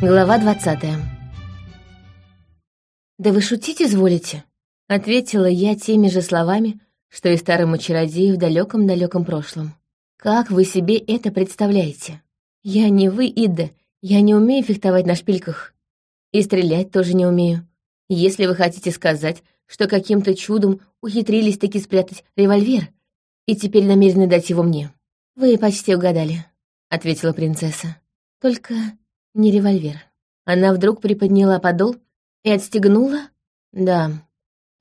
Глава двадцатая. «Да вы шутить изволите?» — ответила я теми же словами, что и старому чародею в далеком-далеком прошлом. «Как вы себе это представляете? Я не вы, Ида, я не умею фехтовать на шпильках. И стрелять тоже не умею. Если вы хотите сказать, что каким-то чудом ухитрились таки спрятать револьвер, и теперь намерены дать его мне, вы почти угадали», — ответила принцесса. «Только не револьвер. Она вдруг приподняла подол и отстегнула. Да,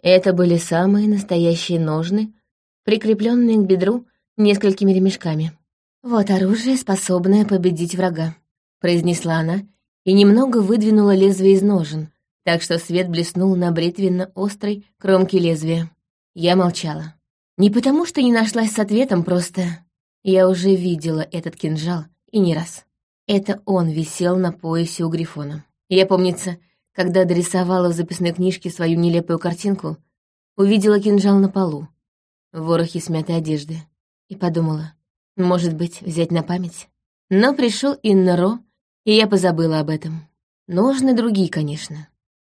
это были самые настоящие ножны, прикрепленные к бедру несколькими ремешками. «Вот оружие, способное победить врага», — произнесла она и немного выдвинула лезвие из ножен, так что свет блеснул на бритвенно-острой кромке лезвия. Я молчала. Не потому, что не нашлась с ответом, просто я уже видела этот кинжал и не раз. Это он висел на поясе у Грифона. Я, помнится, когда дорисовала в записной книжке свою нелепую картинку, увидела кинжал на полу, в ворохе смятой одежды, и подумала, может быть, взять на память. Но пришел Иннаро, и я позабыла об этом. Ножны другие, конечно.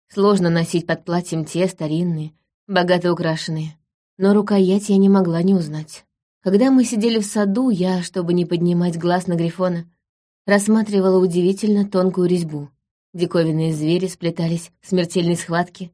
Сложно носить под платьем те старинные, богато украшенные. Но рукоять я не могла не узнать. Когда мы сидели в саду, я, чтобы не поднимать глаз на Грифона, рассматривала удивительно тонкую резьбу. Диковинные звери сплетались в смертельной схватке,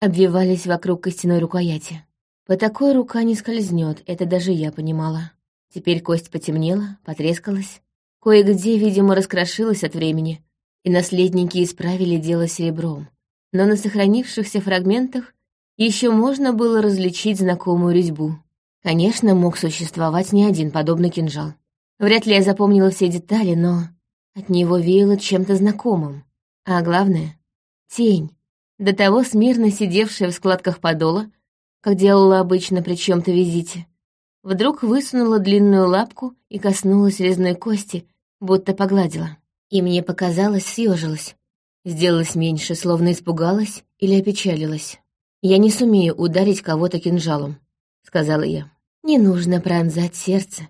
обвивались вокруг костяной рукояти. По такой рука не скользнет, это даже я понимала. Теперь кость потемнела, потрескалась. Кое-где, видимо, раскрошилась от времени, и наследники исправили дело серебром. Но на сохранившихся фрагментах еще можно было различить знакомую резьбу. Конечно, мог существовать не один подобный кинжал. Вряд ли я запомнила все детали, но от него веяло чем-то знакомым. А главное — тень, до того смирно сидевшая в складках подола, как делала обычно при чем-то визите. Вдруг высунула длинную лапку и коснулась резной кости, будто погладила. И мне показалось, съежилась. Сделалась меньше, словно испугалась или опечалилась. «Я не сумею ударить кого-то кинжалом», — сказала я. «Не нужно пронзать сердце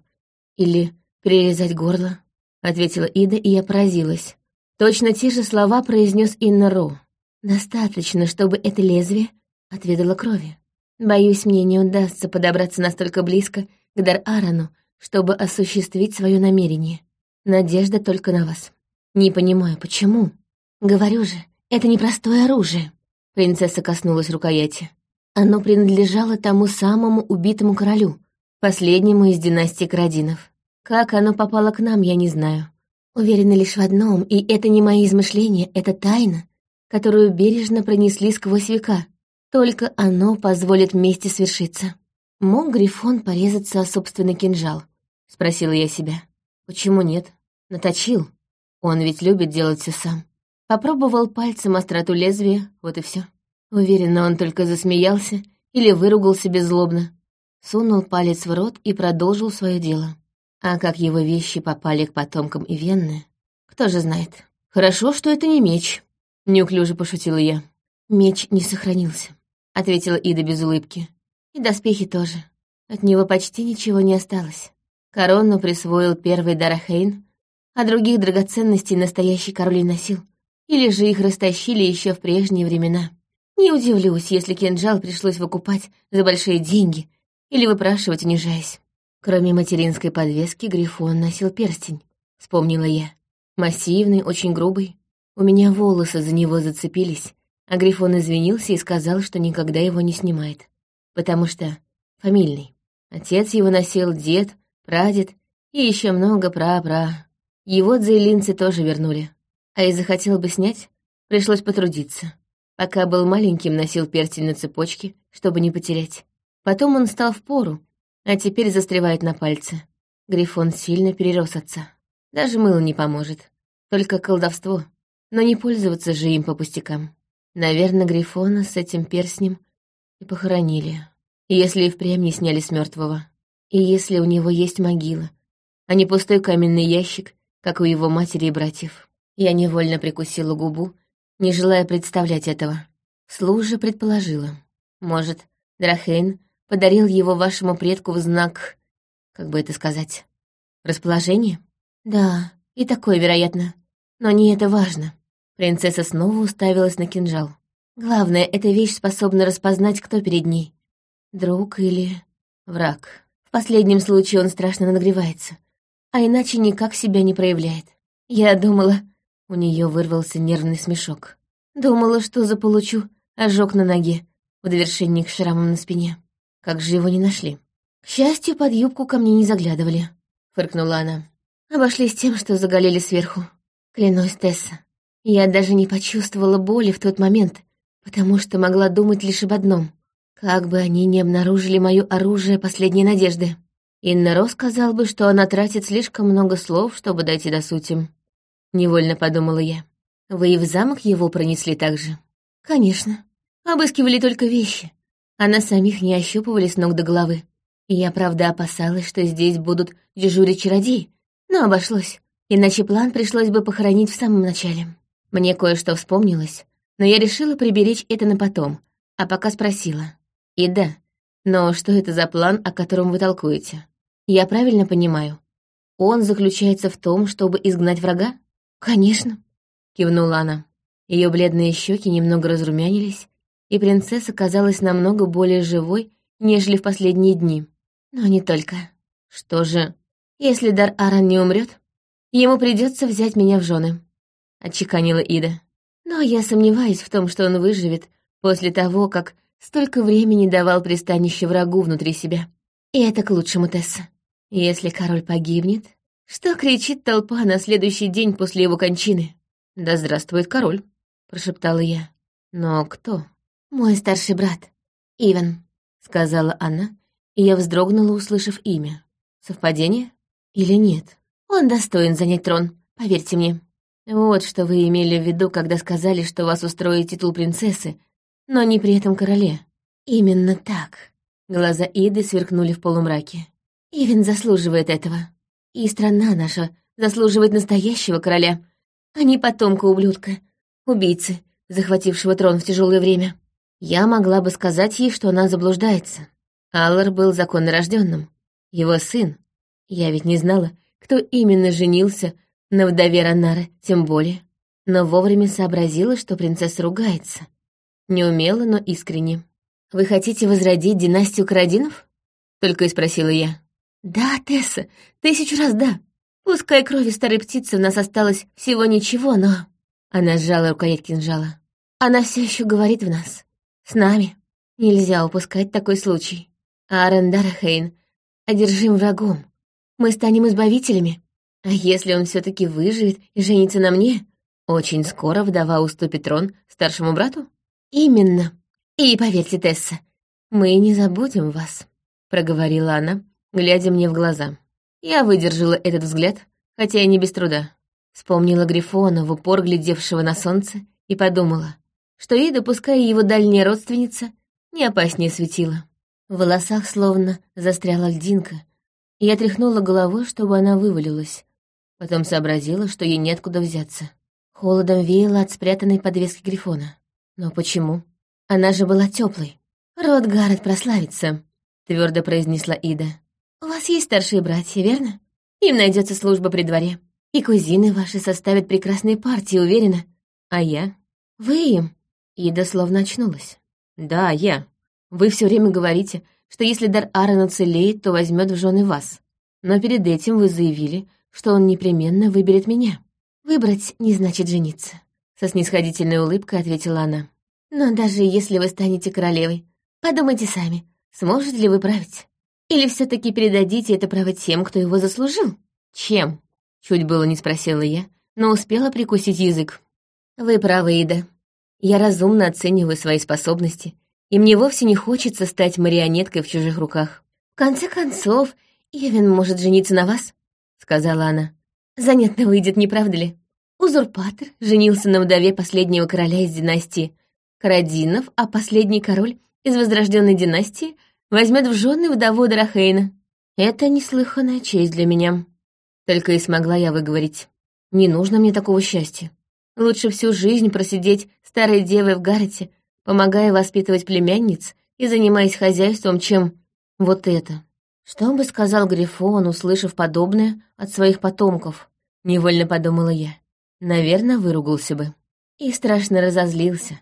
или перерезать горло ответила Ида, и я поразилась. Точно те же слова произнес Инна Роу. Достаточно, чтобы это лезвие отведало крови. Боюсь, мне не удастся подобраться настолько близко к Дар-Арану, чтобы осуществить свое намерение. Надежда только на вас. Не понимаю, почему. Говорю же, это непростое оружие. Принцесса коснулась рукояти. Оно принадлежало тому самому убитому королю, последнему из династии Карадинов. Как оно попало к нам, я не знаю. Уверена лишь в одном, и это не мои измышления, это тайна, которую бережно пронесли сквозь века. Только оно позволит вместе свершиться. Мог Грифон порезаться о собственный кинжал? Спросила я себя. Почему нет? Наточил. Он ведь любит делать все сам. Попробовал пальцем остроту лезвия, вот и все. Уверена, он только засмеялся или выругался беззлобно. Сунул палец в рот и продолжил свое дело. А как его вещи попали к потомкам Ивенны, кто же знает. Хорошо, что это не меч, неуклюже пошутила я. Меч не сохранился, ответила Ида без улыбки. И доспехи тоже. От него почти ничего не осталось. Корону присвоил первый Дарахейн, а других драгоценностей настоящий король носил. Или же их растащили еще в прежние времена. Не удивлюсь, если кинжал пришлось выкупать за большие деньги или выпрашивать, унижаясь. Кроме материнской подвески, Грифон носил перстень, вспомнила я. Массивный, очень грубый. У меня волосы за него зацепились, а Грифон извинился и сказал, что никогда его не снимает. Потому что фамильный. Отец его носил, дед, прадед и еще много пра-пра. Его дзейлинцы тоже вернули. А и захотел бы снять, пришлось потрудиться. Пока был маленьким, носил перстень на цепочке, чтобы не потерять. Потом он стал в пору, а теперь застревает на пальце. Грифон сильно перерос отца. Даже мыло не поможет. Только колдовство. Но не пользоваться же им по пустякам. Наверное, Грифона с этим перстнем и похоронили. Если и впрямь не сняли с мертвого. И если у него есть могила, а не пустой каменный ящик, как у его матери и братьев. Я невольно прикусила губу, не желая представлять этого. Служа предположила. Может, Драхейн подарил его вашему предку в знак, как бы это сказать, расположение? Да, и такое, вероятно. Но не это важно. Принцесса снова уставилась на кинжал. Главное, эта вещь способна распознать, кто перед ней. Друг или враг. В последнем случае он страшно нагревается, а иначе никак себя не проявляет. Я думала... У нее вырвался нервный смешок. Думала, что заполучу ожог на ноге в довершении к шрамам на спине. Как же его не нашли? К счастью, под юбку ко мне не заглядывали, фыркнула она. Обошлись тем, что заголели сверху. Клянусь, Тесса. Я даже не почувствовала боли в тот момент, потому что могла думать лишь об одном. Как бы они ни обнаружили мое оружие последней надежды. Инна Рос сказал бы, что она тратит слишком много слов, чтобы дойти до сути. Невольно подумала я. Вы и в замок его пронесли так же? Конечно. Обыскивали только вещи, а на самих не ощупывали с ног до головы. Я, правда, опасалась, что здесь будут дежурить чародеи, но обошлось. Иначе план пришлось бы похоронить в самом начале. Мне кое-что вспомнилось, но я решила приберечь это на потом, а пока спросила. И да, но что это за план, о котором вы толкуете? Я правильно понимаю? Он заключается в том, чтобы изгнать врага? Конечно, кивнула она. Ее бледные щеки немного разрумянились, и принцесса казалась намного более живой, нежели в последние дни. Но не только. Что же, если Дар Аран не умрет, ему придется взять меня в жены, отчеканила Ида. Но я сомневаюсь в том, что он выживет после того, как столько времени давал пристанище врагу внутри себя. И это к лучшему, Тесса. Если король погибнет, что кричит толпа на следующий день после его кончины? «Да здравствует король», — прошептала я. «Но кто?» «Мой старший брат, Иван», — сказала она, и я вздрогнула, услышав имя. «Совпадение? Или нет? Он достоин занять трон, поверьте мне». Вот что вы имели в виду, когда сказали, что вас устроит титул принцессы, но не при этом короле. Именно так. Глаза Иды сверкнули в полумраке. Ивен заслуживает этого. И страна наша заслуживает настоящего короля, а не потомка ублюдка, убийцы, захватившего трон в тяжелое время. Я могла бы сказать ей, что она заблуждается. Аллар был законно рожденным. Его сын. Я ведь не знала, кто именно женился на вдове Ранара, тем более. Но вовремя сообразила, что принцесса ругается. Неумело, но искренне. «Вы хотите возродить династию Карадинов?» Только и спросила я. «Да, Тесса, тысячу раз да. Пускай крови старой птицы у нас осталось всего ничего, но...» Она сжала рукоять кинжала. «Она все еще говорит в нас. С нами. Нельзя упускать такой случай. А Арендар Хейн одержим врагом. Мы станем избавителями. А если он все таки выживет и женится на мне, очень скоро вдова уступит трон старшему брату? Именно. И поверьте, Тесса, мы не забудем вас, проговорила она, глядя мне в глаза. Я выдержала этот взгляд, хотя и не без труда. Вспомнила Грифона, в упор глядевшего на солнце, и подумала, что ей, допуская его дальняя родственница, не опаснее светила. В волосах словно застряла льдинка, и я тряхнула головой, чтобы она вывалилась, Потом сообразила, что ей неоткуда взяться. Холодом веяло от спрятанной подвески Грифона. Но почему? Она же была теплой. «Род Гаррет прославится», — твердо произнесла Ида. «У вас есть старшие братья, верно? Им найдется служба при дворе. И кузины ваши составят прекрасные партии, уверена. А я? Вы им?» Ида словно очнулась. «Да, я. Вы все время говорите, что если дар Аарон уцелеет, то возьмет в жены вас. Но перед этим вы заявили, что он непременно выберет меня. Выбрать не значит жениться, со снисходительной улыбкой ответила она. Но даже если вы станете королевой, подумайте сами, сможете ли вы править? Или все таки передадите это право тем, кто его заслужил? Чем? Чуть было не спросила я, но успела прикусить язык. Вы правы, Ида. Я разумно оцениваю свои способности, и мне вовсе не хочется стать марионеткой в чужих руках. В конце концов, Эвен может жениться на вас, — сказала она. «Занятно выйдет, не правда ли? Узурпатор женился на вдове последнего короля из династии Карадинов, а последний король из возрожденной династии возьмет в жены вдову Дарахейна. Это неслыханная честь для меня. Только и смогла я выговорить. Не нужно мне такого счастья. Лучше всю жизнь просидеть старой девой в Гаррете, помогая воспитывать племянниц и занимаясь хозяйством, чем вот это. Что бы сказал Грифон, услышав подобное от своих потомков? Невольно подумала я. Наверное, выругался бы. и страшно разозлился.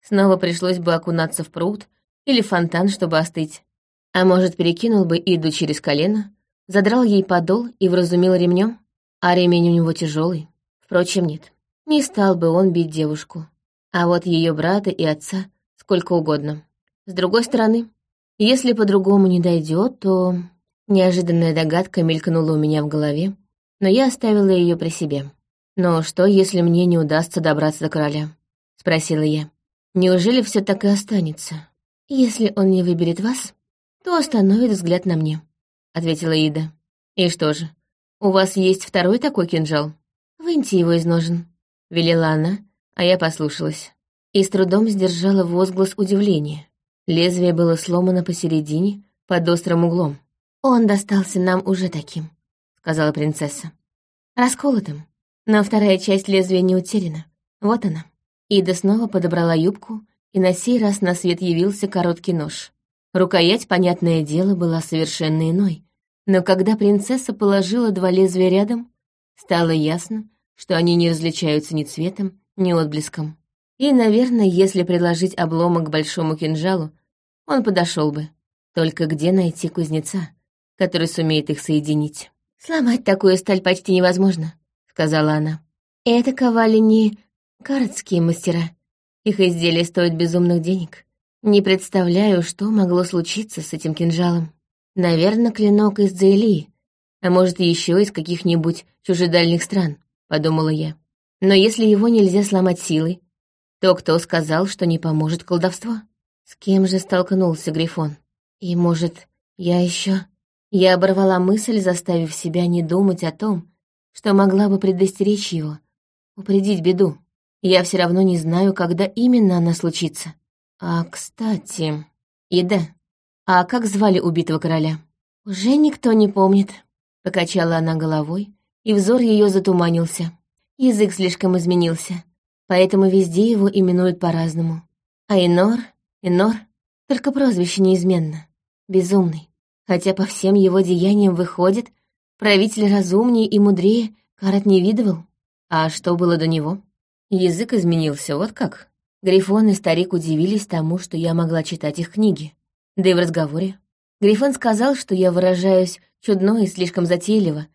Снова пришлось бы окунаться в пруд или фонтан, чтобы остыть. А может, перекинул бы Иду через колено, задрал ей подол и вразумил ремнем, а ремень у него тяжелый. Впрочем, нет, не стал бы он бить девушку. А вот ее брата и отца сколько угодно. С другой стороны, если по-другому не дойдет, то... Неожиданная догадка мелькнула у меня в голове, но я оставила ее при себе. «Но что, если мне не удастся добраться до короля?» — спросила я. «Неужели все так и останется? Если он не выберет вас, то остановит взгляд на мне», — ответила Ида. «И что же, у вас есть второй такой кинжал? Выньте его из ножен», — велела она, а я послушалась. И с трудом сдержала возглас удивления. Лезвие было сломано посередине, под острым углом. «Он достался нам уже таким», — сказала принцесса. «Расколотым. Но вторая часть лезвия не утеряна. Вот она». Ида снова подобрала юбку, и на сей раз на свет явился короткий нож. Рукоять, понятное дело, была совершенно иной. Но когда принцесса положила два лезвия рядом, стало ясно, что они не различаются ни цветом, ни отблеском. И, наверное, если предложить обломок большому кинжалу, он подошел бы. Только где найти кузнеца, который сумеет их соединить? «Сломать такую сталь почти невозможно», — сказала она. «Это ковали не городские мастера. Их изделия стоят безумных денег. Не представляю, что могло случиться с этим кинжалом. Наверное, клинок из Дзейлии, а может, еще из каких-нибудь чужедальних стран», — подумала я. «Но если его нельзя сломать силой, то кто сказал, что не поможет колдовство? С кем же столкнулся Грифон? И, может, я еще... Я оборвала мысль, заставив себя не думать о том, что могла бы предостеречь его, упредить беду. Я все равно не знаю, когда именно она случится. А, кстати... Ида, а как звали убитого короля? Уже никто не помнит. Покачала она головой, и взор ее затуманился. Язык слишком изменился поэтому везде его именуют по-разному. А Инор, Инор, только прозвище неизменно. Безумный. Хотя по всем его деяниям выходит, правитель разумнее и мудрее Карат не видывал. А что было до него? Язык изменился, вот как. Грифон и старик удивились тому, что я могла читать их книги. Да и в разговоре. Грифон сказал, что я выражаюсь чудно и слишком затейливо,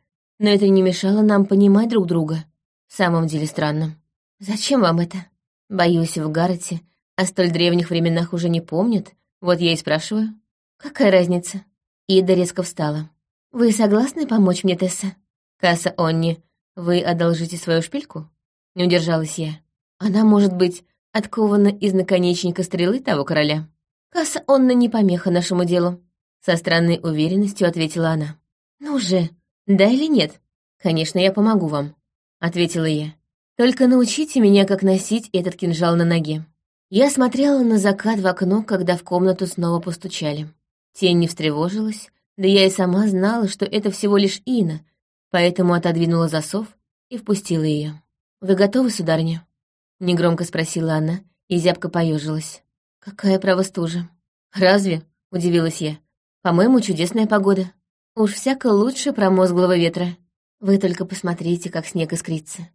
но это не мешало нам понимать друг друга. В самом деле странно. «Зачем вам это?» Боюсь, в Гаррете о столь древних временах уже не помнят. Вот я и спрашиваю. «Какая разница?» Ида резко встала. «Вы согласны помочь мне, Тесса?» «Касса Онни, вы одолжите свою шпильку?» Не удержалась я. «Она, может быть, откована из наконечника стрелы того короля?» «Касса Онна не помеха нашему делу», — со странной уверенностью ответила она. «Ну же, да или нет?» «Конечно, я помогу вам», — ответила я. Только научите меня, как носить этот кинжал на ноге. Я смотрела на закат в окно, когда в комнату снова постучали. Тень не встревожилась, да я и сама знала, что это всего лишь Ина, поэтому отодвинула засов и впустила ее. «Вы готовы, сударыня?» — негромко спросила она, и зябко поежилась. «Какая право стужа?» «Разве?» — удивилась я. «По-моему, чудесная погода. Уж всяко лучше промозглого ветра. Вы только посмотрите, как снег искрится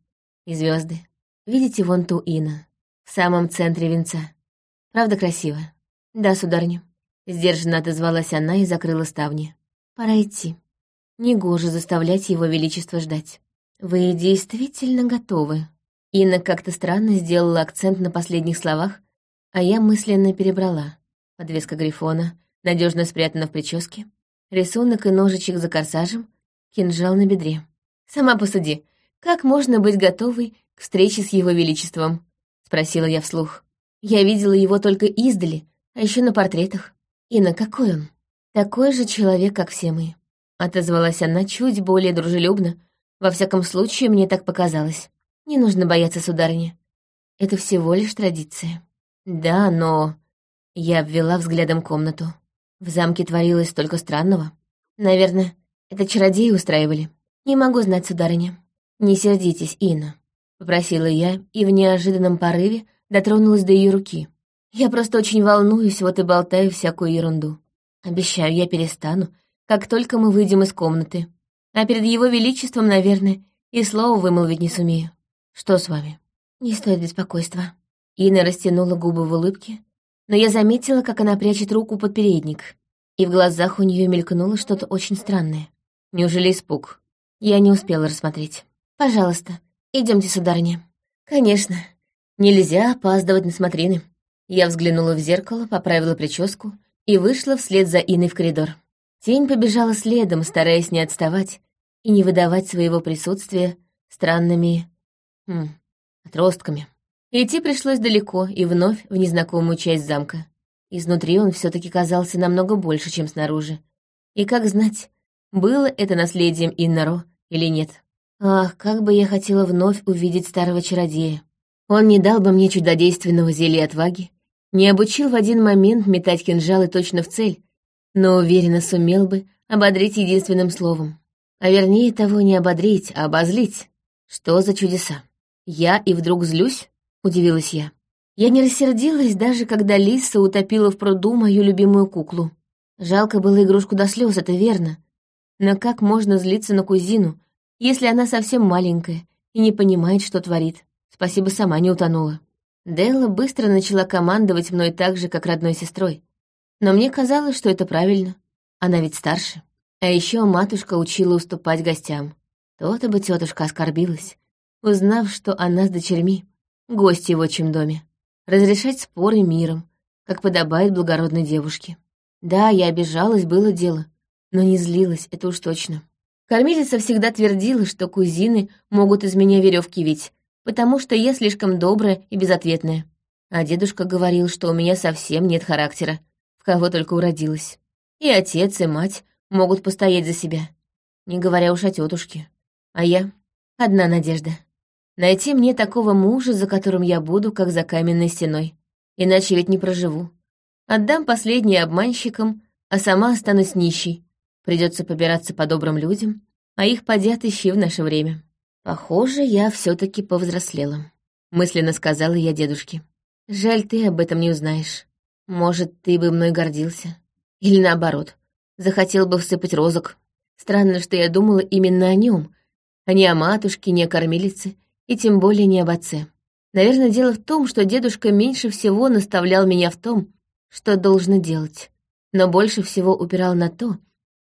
и звезды. Видите вон ту Ина, в самом центре венца. Правда красиво? Да, сударыня. Сдержанно отозвалась она и закрыла ставни. Пора идти. Негоже заставлять его величество ждать. Вы действительно готовы. Инна как-то странно сделала акцент на последних словах, а я мысленно перебрала. Подвеска грифона надежно спрятана в прическе, рисунок и ножичек за корсажем, кинжал на бедре. Сама посуди, «Как можно быть готовой к встрече с его величеством?» — спросила я вслух. «Я видела его только издали, а еще на портретах. И на какой он? Такой же человек, как все мы». Отозвалась она чуть более дружелюбно. Во всяком случае, мне так показалось. Не нужно бояться, сударыня. Это всего лишь традиция. Да, но... Я обвела взглядом комнату. В замке творилось столько странного. Наверное, это чародеи устраивали. Не могу знать, сударыня. «Не сердитесь, Инна», — попросила я и в неожиданном порыве дотронулась до ее руки. «Я просто очень волнуюсь, вот и болтаю всякую ерунду. Обещаю, я перестану, как только мы выйдем из комнаты. А перед его величеством, наверное, и слова вымолвить не сумею. Что с вами?» Не стоит беспокойства. Ина растянула губы в улыбке, но я заметила, как она прячет руку под передник, и в глазах у нее мелькнуло что-то очень странное. Неужели испуг? Я не успела рассмотреть. «Пожалуйста, идемте, сударыня». «Конечно. Нельзя опаздывать на смотрины». Я взглянула в зеркало, поправила прическу и вышла вслед за Иной в коридор. Тень побежала следом, стараясь не отставать и не выдавать своего присутствия странными... Хм, отростками. Идти пришлось далеко и вновь в незнакомую часть замка. Изнутри он все таки казался намного больше, чем снаружи. И как знать, было это наследием Иннаро или нет. Ах, как бы я хотела вновь увидеть старого чародея. Он не дал бы мне чудодейственного зелья отваги, не обучил в один момент метать кинжалы точно в цель, но уверенно сумел бы ободрить единственным словом. А вернее того не ободрить, а обозлить. Что за чудеса? Я и вдруг злюсь? Удивилась я. Я не рассердилась, даже когда Лиса утопила в пруду мою любимую куклу. Жалко было игрушку до слез, это верно. Но как можно злиться на кузину, если она совсем маленькая и не понимает, что творит. Спасибо, сама не утонула. Делла быстро начала командовать мной так же, как родной сестрой. Но мне казалось, что это правильно. Она ведь старше. А еще матушка учила уступать гостям. То-то бы тетушка оскорбилась, узнав, что она с дочерьми, гости в отчим доме. Разрешать споры миром, как подобает благородной девушке. Да, я обижалась, было дело, но не злилась, это уж точно. Кормилица всегда твердила, что кузины могут из меня веревки вить, потому что я слишком добрая и безответная. А дедушка говорил, что у меня совсем нет характера, в кого только уродилась. И отец, и мать могут постоять за себя, не говоря уж о тетушке. А я — одна надежда. Найти мне такого мужа, за которым я буду, как за каменной стеной. Иначе ведь не проживу. Отдам последнее обманщикам, а сама останусь нищей, Придется побираться по добрым людям, а их подят ищи в наше время. Похоже, я все таки повзрослела. Мысленно сказала я дедушке. Жаль, ты об этом не узнаешь. Может, ты бы мной гордился. Или наоборот, захотел бы всыпать розок. Странно, что я думала именно о нем, а не о матушке, не о кормилице, и тем более не об отце. Наверное, дело в том, что дедушка меньше всего наставлял меня в том, что должно делать, но больше всего упирал на то,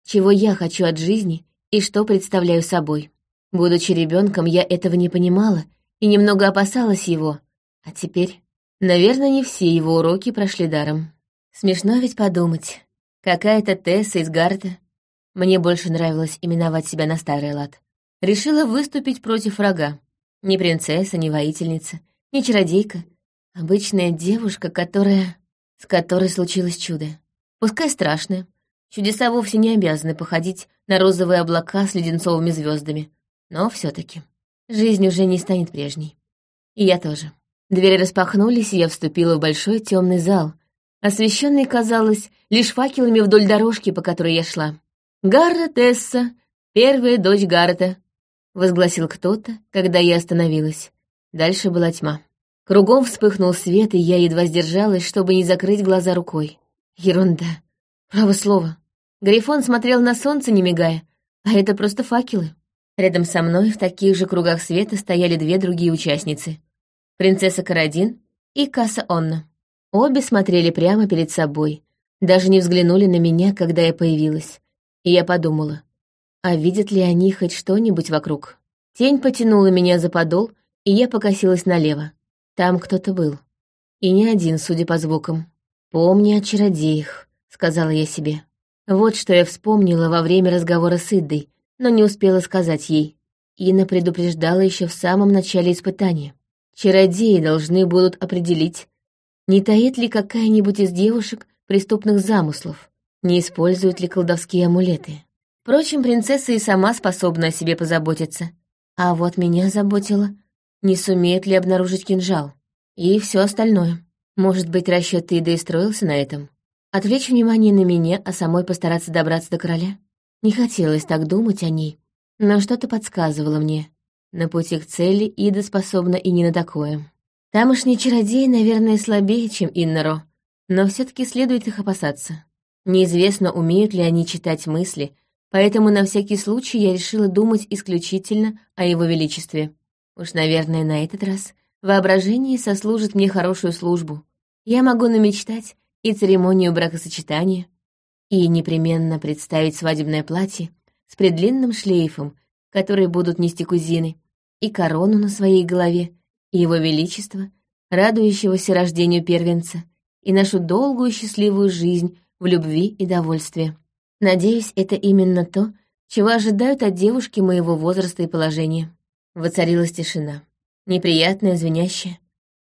чего я хочу от жизни и что представляю собой. Будучи ребенком, я этого не понимала и немного опасалась его. А теперь, наверное, не все его уроки прошли даром. Смешно ведь подумать. Какая-то Тесса из Гарта, мне больше нравилось именовать себя на старый лад, решила выступить против врага. Ни принцесса, ни воительница, ни чародейка. Обычная девушка, которая... с которой случилось чудо. Пускай страшное, Чудеса вовсе не обязаны походить на розовые облака с леденцовыми звездами. Но все таки жизнь уже не станет прежней. И я тоже. Двери распахнулись, и я вступила в большой темный зал, освещенный, казалось, лишь факелами вдоль дорожки, по которой я шла. «Гарра Тесса, первая дочь Гаррета», — возгласил кто-то, когда я остановилась. Дальше была тьма. Кругом вспыхнул свет, и я едва сдержалась, чтобы не закрыть глаза рукой. Ерунда. Право слово. Грифон смотрел на солнце, не мигая, а это просто факелы. Рядом со мной в таких же кругах света стояли две другие участницы. Принцесса Карадин и Касса Онна. Обе смотрели прямо перед собой, даже не взглянули на меня, когда я появилась. И я подумала, а видят ли они хоть что-нибудь вокруг? Тень потянула меня за подол, и я покосилась налево. Там кто-то был. И не один, судя по звукам. «Помни о чародеях», — сказала я себе. Вот что я вспомнила во время разговора с Иддой, но не успела сказать ей. Ина предупреждала еще в самом начале испытания. Чародеи должны будут определить, не таит ли какая-нибудь из девушек преступных замыслов, не используют ли колдовские амулеты. Впрочем, принцесса и сама способна о себе позаботиться. А вот меня заботило, не сумеет ли обнаружить кинжал. И все остальное. Может быть, расчет и строился на этом. Отвлечь внимание на меня, а самой постараться добраться до короля? Не хотелось так думать о ней, но что-то подсказывало мне. На пути к цели Ида способна и не на такое. Тамошние чародеи, наверное, слабее, чем Иннаро, но все таки следует их опасаться. Неизвестно, умеют ли они читать мысли, поэтому на всякий случай я решила думать исключительно о его величестве. Уж, наверное, на этот раз Воображение сослужит мне хорошую службу. Я могу намечтать и церемонию бракосочетания, и непременно представить свадебное платье с предлинным шлейфом, который будут нести кузины, и корону на своей голове, и его величество, радующегося рождению первенца, и нашу долгую счастливую жизнь в любви и довольстве. Надеюсь, это именно то, чего ожидают от девушки моего возраста и положения. Воцарилась тишина. Неприятная, звенящая.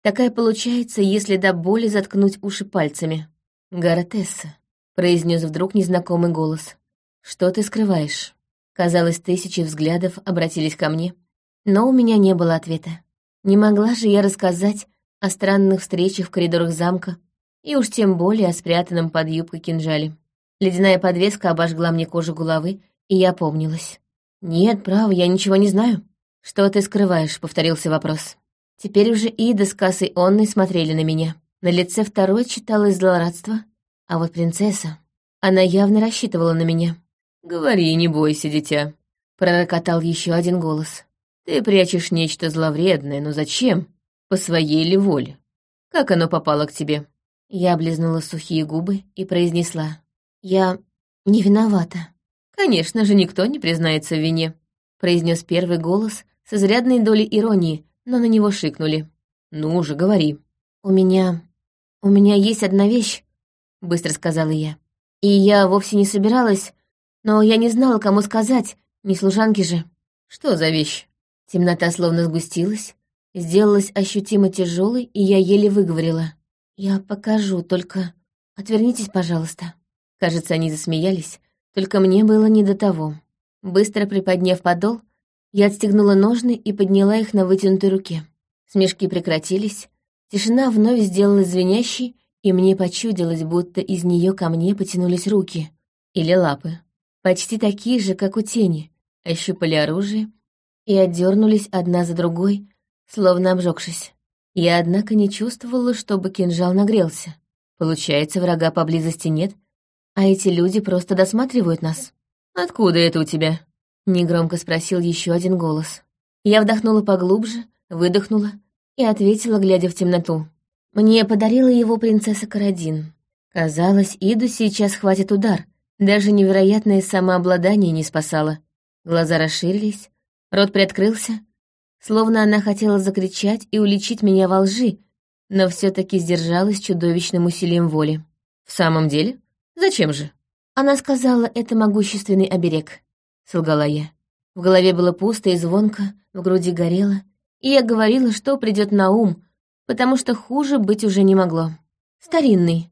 Такая получается, если до боли заткнуть уши пальцами. «Гаратесса», — произнес вдруг незнакомый голос. «Что ты скрываешь?» Казалось, тысячи взглядов обратились ко мне, но у меня не было ответа. Не могла же я рассказать о странных встречах в коридорах замка, и уж тем более о спрятанном под юбкой кинжале. Ледяная подвеска обожгла мне кожу головы, и я помнилась. «Нет, право, я ничего не знаю». «Что ты скрываешь?» — повторился вопрос. Теперь уже Ида с Кассой Онной смотрели на меня. На лице второй читалось злорадство, а вот принцесса... Она явно рассчитывала на меня. «Говори, не бойся, дитя», — пророкотал еще один голос. «Ты прячешь нечто зловредное, но зачем? По своей ли воле? Как оно попало к тебе?» Я облизнула сухие губы и произнесла. «Я не виновата». «Конечно же, никто не признается в вине», — произнес первый голос с изрядной долей иронии, но на него шикнули. «Ну же, говори». «У меня... у меня есть одна вещь», — быстро сказала я. «И я вовсе не собиралась, но я не знала, кому сказать, не служанки же». «Что за вещь?» Темнота словно сгустилась, сделалась ощутимо тяжелой, и я еле выговорила. «Я покажу, только отвернитесь, пожалуйста». Кажется, они засмеялись, только мне было не до того. Быстро приподняв подол, я отстегнула ножны и подняла их на вытянутой руке. Смешки прекратились, тишина вновь сделалась звенящей, и мне почудилось, будто из нее ко мне потянулись руки. Или лапы. Почти такие же, как у тени, ощупали оружие и отдернулись одна за другой, словно обжегшись. Я, однако, не чувствовала, чтобы кинжал нагрелся. Получается, врага поблизости нет, а эти люди просто досматривают нас. «Откуда это у тебя?» — негромко спросил еще один голос. Я вдохнула поглубже, выдохнула и ответила, глядя в темноту. Мне подарила его принцесса Карадин. Казалось, Иду сейчас хватит удар. Даже невероятное самообладание не спасало. Глаза расширились, рот приоткрылся, словно она хотела закричать и уличить меня во лжи, но все таки сдержалась чудовищным усилием воли. «В самом деле? Зачем же?» Она сказала, это могущественный оберег, — солгала я. В голове было пусто и звонко, в груди горело, и я говорила, что придет на ум, потому что хуже быть уже не могло. Старинный.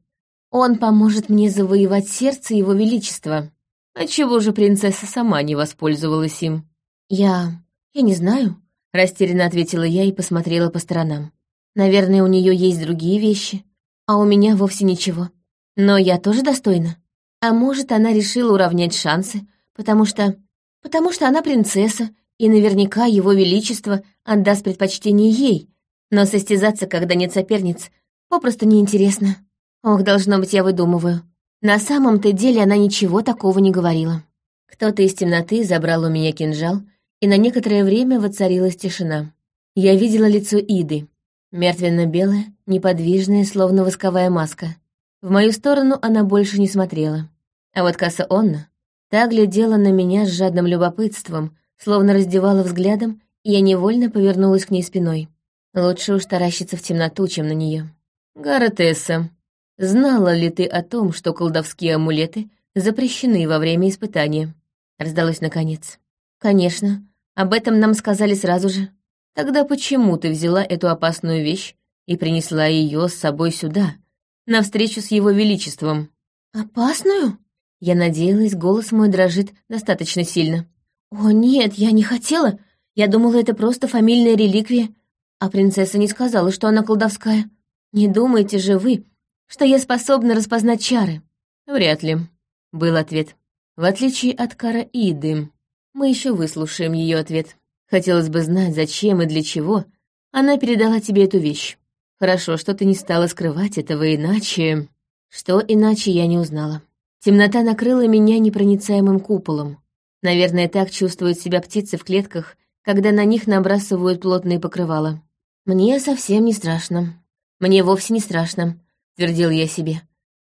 Он поможет мне завоевать сердце его величества. Отчего же принцесса сама не воспользовалась им? Я... я не знаю, — растерянно ответила я и посмотрела по сторонам. «Наверное, у нее есть другие вещи, а у меня вовсе ничего. Но я тоже достойна. А может, она решила уравнять шансы, потому что... потому что она принцесса, и наверняка его величество отдаст предпочтение ей. Но состязаться, когда нет соперниц, попросту неинтересно. Ох, должно быть, я выдумываю. На самом-то деле она ничего такого не говорила. Кто-то из темноты забрал у меня кинжал — и на некоторое время воцарилась тишина. Я видела лицо Иды, мертвенно-белое, неподвижное, словно восковая маска. В мою сторону она больше не смотрела. А вот Касса Онна, та глядела на меня с жадным любопытством, словно раздевала взглядом, и я невольно повернулась к ней спиной. Лучше уж таращиться в темноту, чем на нее. «Гаратесса, знала ли ты о том, что колдовские амулеты запрещены во время испытания?» Раздалось наконец. «Конечно. Об этом нам сказали сразу же. Тогда почему ты взяла эту опасную вещь и принесла ее с собой сюда, на встречу с его величеством?» «Опасную?» Я надеялась, голос мой дрожит достаточно сильно. «О, нет, я не хотела. Я думала, это просто фамильная реликвия. А принцесса не сказала, что она колдовская. Не думайте же вы, что я способна распознать чары?» «Вряд ли», — был ответ. «В отличие от Караиды, мы еще выслушаем ее ответ. Хотелось бы знать, зачем и для чего она передала тебе эту вещь. Хорошо, что ты не стала скрывать этого, иначе... Что иначе я не узнала. Темнота накрыла меня непроницаемым куполом. Наверное, так чувствуют себя птицы в клетках, когда на них набрасывают плотные покрывала. «Мне совсем не страшно. Мне вовсе не страшно», — твердил я себе.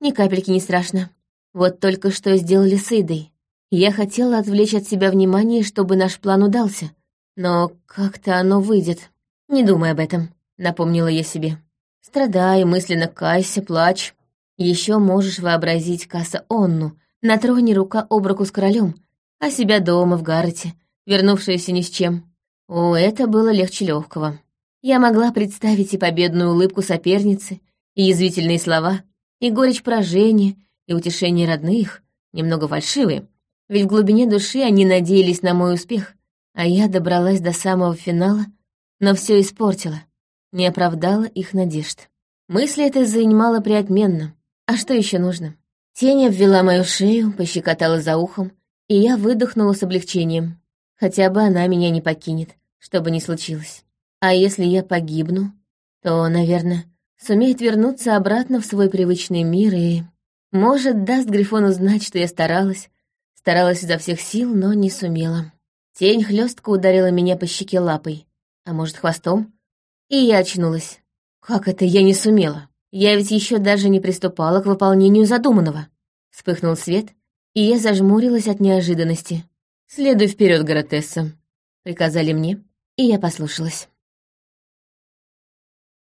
«Ни капельки не страшно. Вот только что сделали с Идой. Я хотела отвлечь от себя внимание, чтобы наш план удался. Но как-то оно выйдет. Не думай об этом», — напомнила я себе. «Страдай, мысленно кайся, плачь. Еще можешь вообразить Каса Онну на троне рука об руку с королем, а себя дома в Гаррете, вернувшаяся ни с чем. О, это было легче легкого. Я могла представить и победную улыбку соперницы, и язвительные слова, и горечь поражения, и утешение родных, немного фальшивые, ведь в глубине души они надеялись на мой успех, а я добралась до самого финала, но все испортила, не оправдала их надежд. Мысли это занимала приотменно. А что еще нужно? Тень обвела мою шею, пощекотала за ухом, и я выдохнула с облегчением. Хотя бы она меня не покинет, что бы ни случилось. А если я погибну, то, наверное, сумеет вернуться обратно в свой привычный мир и, может, даст Грифону знать, что я старалась, старалась изо всех сил, но не сумела. Тень хлестко ударила меня по щеке лапой, а может, хвостом, и я очнулась. Как это я не сумела? Я ведь еще даже не приступала к выполнению задуманного. Вспыхнул свет, и я зажмурилась от неожиданности. «Следуй вперед, Гаротесса», — приказали мне, и я послушалась.